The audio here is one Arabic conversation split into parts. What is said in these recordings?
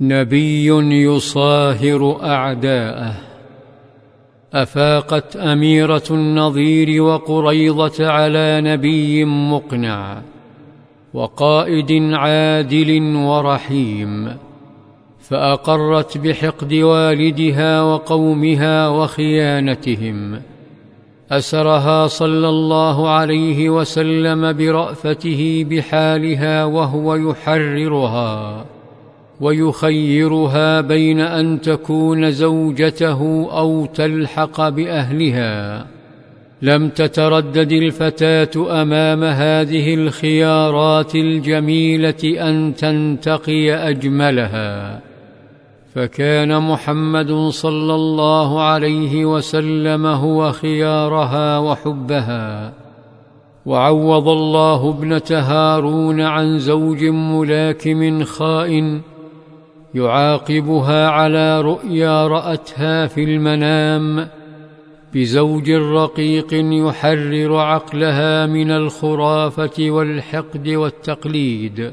نبي يصاهر أعداءه. أفاقت أميرة النظير وقريضة على نبي مقنع وقائد عادل ورحيم فأقرت بحقد والدها وقومها وخيانتهم. أسرها صلى الله عليه وسلم برأفته بحالها وهو يحررها. ويخيرها بين أن تكون زوجته أو تلحق بأهلها. لم تتردد الفتاة أمام هذه الخيارات الجميلة أن تنتقي أجملها. فكان محمد صلى الله عليه وسلم هو خيارها وحبها. وعوض الله ابنة هارون عن زوج ملاكم خائن يعاقبها على رؤيا رأتها في المنام بزوج رقيق يحرر عقلها من الخرافة والحقد والتقليد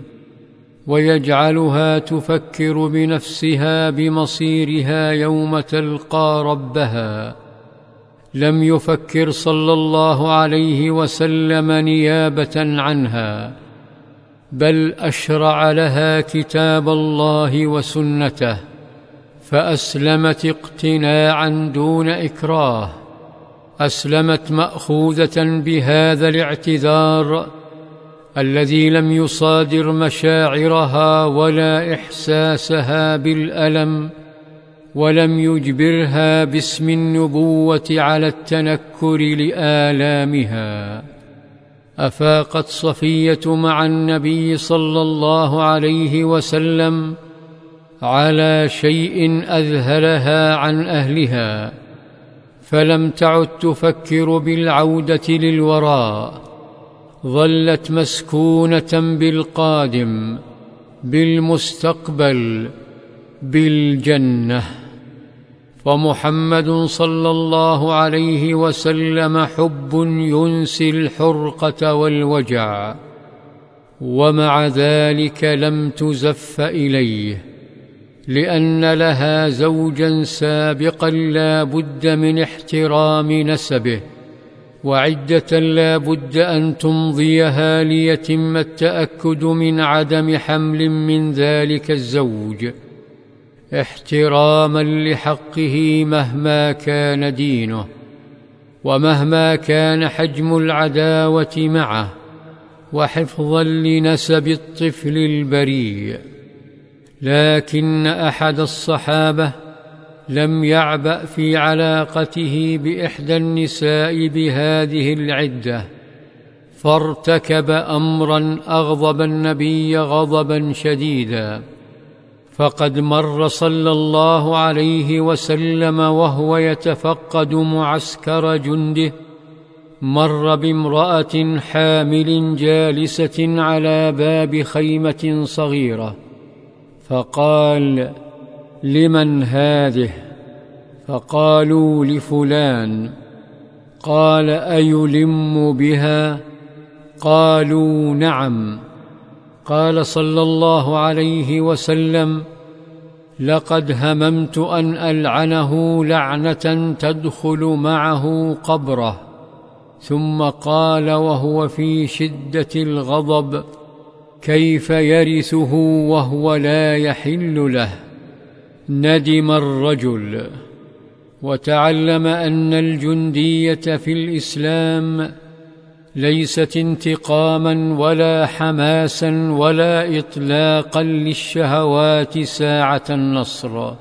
ويجعلها تفكر بنفسها بمصيرها يوم تلقى ربها. لم يفكر صلى الله عليه وسلم نيابة عنها. بل أشرع لها كتاب الله وسنته فأسلمت اقتناعا دون إكراه أسلمت مأخوذة بهذا الاعتذار الذي لم يصادر مشاعرها ولا إحساسها بالألم ولم يجبرها باسم النبوة على التنكر لآلامها. أفاقت صفية مع النبي صلى الله عليه وسلم على شيء أذهلها عن أهلها فلم تعد تفكر بالعودة للوراء ظلت مسكونة بالقادم بالمستقبل بالجنة. فمحمد صلى الله عليه وسلم حب ينسي الحرقة والوجع ومع ذلك لم تزف إليه لأن لها زوجا سابقا لا بد من احترام نسبه وعدة لا بد أن تمضيها ليتم التأكد من عدم حمل من ذلك الزوج. احتراما لحقه مهما كان دينه ومهما كان حجم العداوة معه وحفظا لنسب الطفل البريء. لكن أحد الصحابة لم يعبأ في علاقته بإحدى النساء بهذه العدة فارتكب أمرا أغضب النبي غضبا شديدا. فقد مر صلى الله عليه وسلم وهو يتفقد معسكر جنده. مر بامرأة حامل جالسة على باب خيمة صغيرة. فقال لمن هذه؟ فقالوا لفلان. قال أيلم بها؟ قالوا نعم. قال صلى الله عليه وسلم لقد هممت أن ألعنه لعنة تدخل معه قبره ثم قال وهو في شدة الغضب كيف يرثه وهو لا يحل له؟ ندم الرجل. وتعلم أن الجندية في الإسلام ليست انتقاما ولا حماسا ولا إطلاقا للشهوات ساعة النصر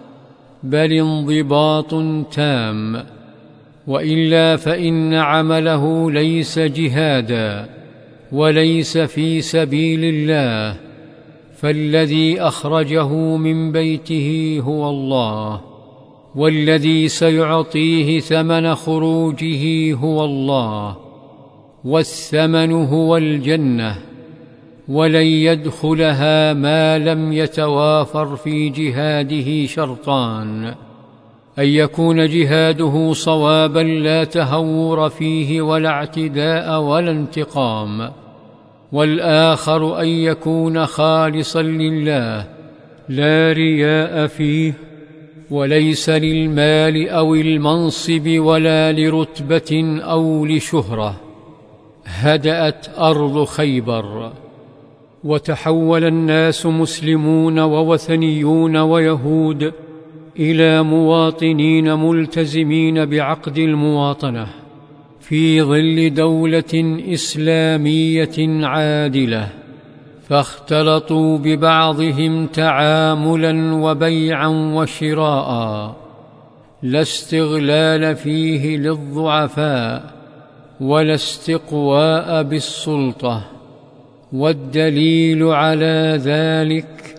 بل انضباط تام. وإلا فإن عمله ليس جهادا وليس في سبيل الله فالذي أخرجه من بيته هو الله والذي سيعطيه ثمن خروجه هو الله. والثمن هو الجنة ولن يدخلها ما لم يتوافر في جهاده شرطان. أن يكون جهاده صوابا لا تهور فيه ولا اعتداء ولا انتقام. والآخر أن يكون خالصا لله لا رياء فيه وليس للمال أو المنصب ولا لرتبة أو لشهرة. هدأت أرض خيبر وتحول الناس مسلمون ووثنيون ويهود إلى مواطنين ملتزمين بعقد المواطنة في ظل دولة إسلامية عادلة فاختلطوا ببعضهم تعاملا وبيعا وشراء لا استغلال فيه للضعفاء ولا استقواء بالسلطة والدليل على ذلك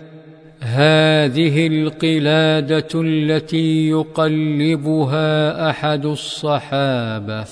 هذه القلادة التي يقلبها أحد الصحابة.